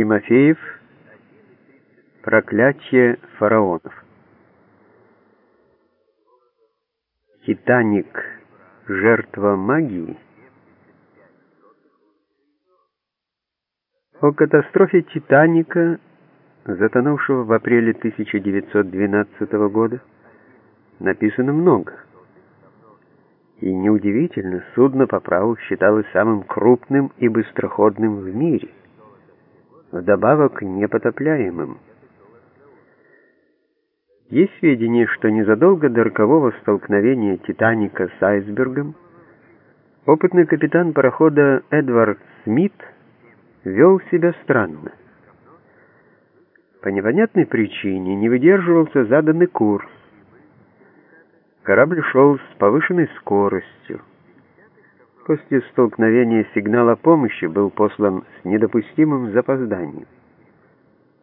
Тимофеев Проклятие фараонов Титаник. Жертва магии О катастрофе Титаника, затонувшего в апреле 1912 года, написано много. И неудивительно, судно по праву считалось самым крупным и быстроходным в мире, вдобавок непотопляемым. Есть сведения, что незадолго до рокового столкновения «Титаника» с айсбергом опытный капитан парохода Эдвард Смит вел себя странно. По непонятной причине не выдерживался заданный курс. Корабль шел с повышенной скоростью. После столкновения сигнал о помощи был послан с недопустимым запозданием.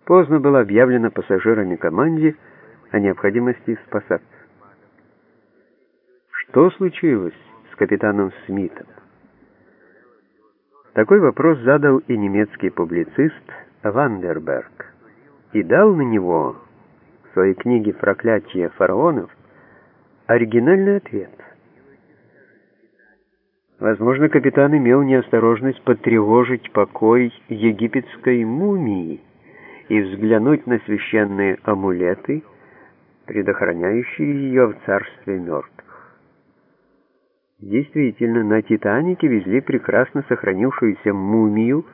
Поздно было объявлено пассажирами команде о необходимости спасаться. Что случилось с капитаном Смитом? Такой вопрос задал и немецкий публицист Вандерберг и дал на него в своей книге «Проклятие фараонов» оригинальный ответ. Возможно, капитан имел неосторожность потревожить покой египетской мумии и взглянуть на священные амулеты, предохраняющие ее в царстве мертвых. Действительно, на «Титанике» везли прекрасно сохранившуюся мумию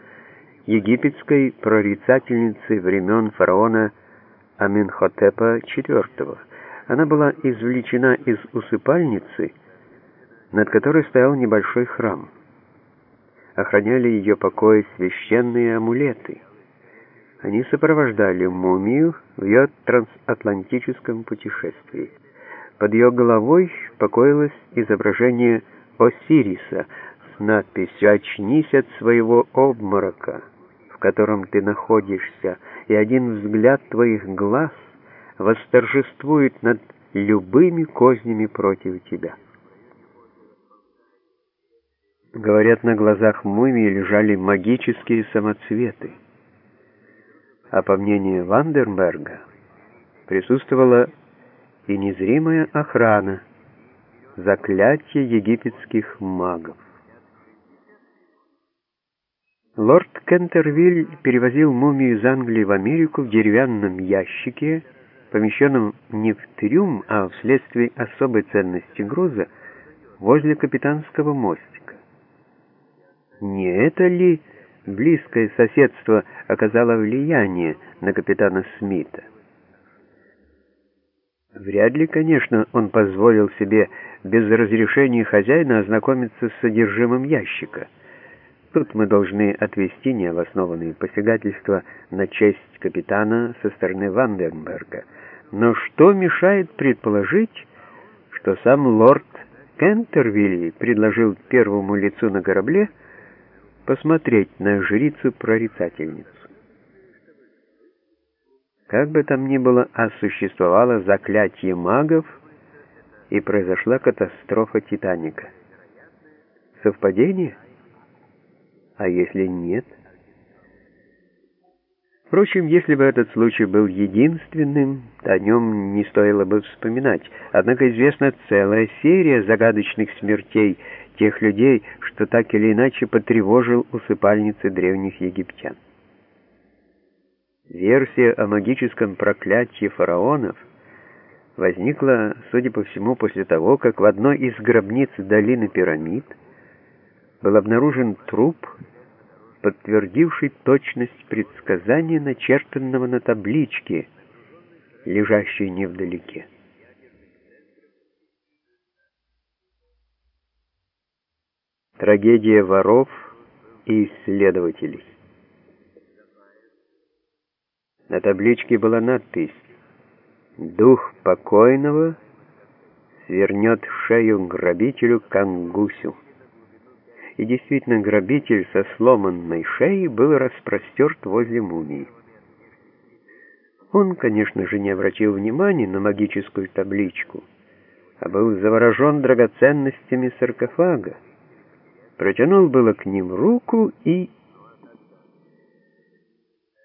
египетской прорицательницы времен фараона Аменхотепа IV. Она была извлечена из усыпальницы, над которой стоял небольшой храм. Охраняли ее покой священные амулеты. Они сопровождали мумию в ее трансатлантическом путешествии. Под ее головой покоилось изображение Осириса с надписью «Очнись от своего обморока, в котором ты находишься, и один взгляд твоих глаз восторжествует над любыми кознями против тебя». Говорят, на глазах мумии лежали магические самоцветы. А по мнению Вандерберга, присутствовала и незримая охрана, заклятие египетских магов. Лорд Кентервиль перевозил мумию из Англии в Америку в деревянном ящике, помещенном не в трюм, а вследствие особой ценности груза возле капитанского мостика. Не это ли близкое соседство оказало влияние на капитана Смита? Вряд ли, конечно, он позволил себе без разрешения хозяина ознакомиться с содержимым ящика. Тут мы должны отвести необоснованные посягательства на честь капитана со стороны Ванденберга. Но что мешает предположить, что сам лорд Кентервилли предложил первому лицу на корабле посмотреть на жрицу-прорицательницу? Как бы там ни было, а существовало заклятие магов, и произошла катастрофа Титаника. Совпадение? А если нет? Впрочем, если бы этот случай был единственным, о нем не стоило бы вспоминать. Однако известна целая серия загадочных смертей тех людей, что так или иначе потревожил усыпальницы древних египтян. Версия о магическом проклятии фараонов возникла, судя по всему, после того, как в одной из гробниц долины пирамид был обнаружен труп, подтвердивший точность предсказания, начертанного на табличке, лежащей невдалеке. Трагедия воров и исследователей на табличке была надпись «Дух покойного свернет шею грабителю Кангусю». И действительно, грабитель со сломанной шеей был распростерт возле мумии. Он, конечно же, не обратил внимания на магическую табличку, а был заворожен драгоценностями саркофага. Протянул было к ним руку и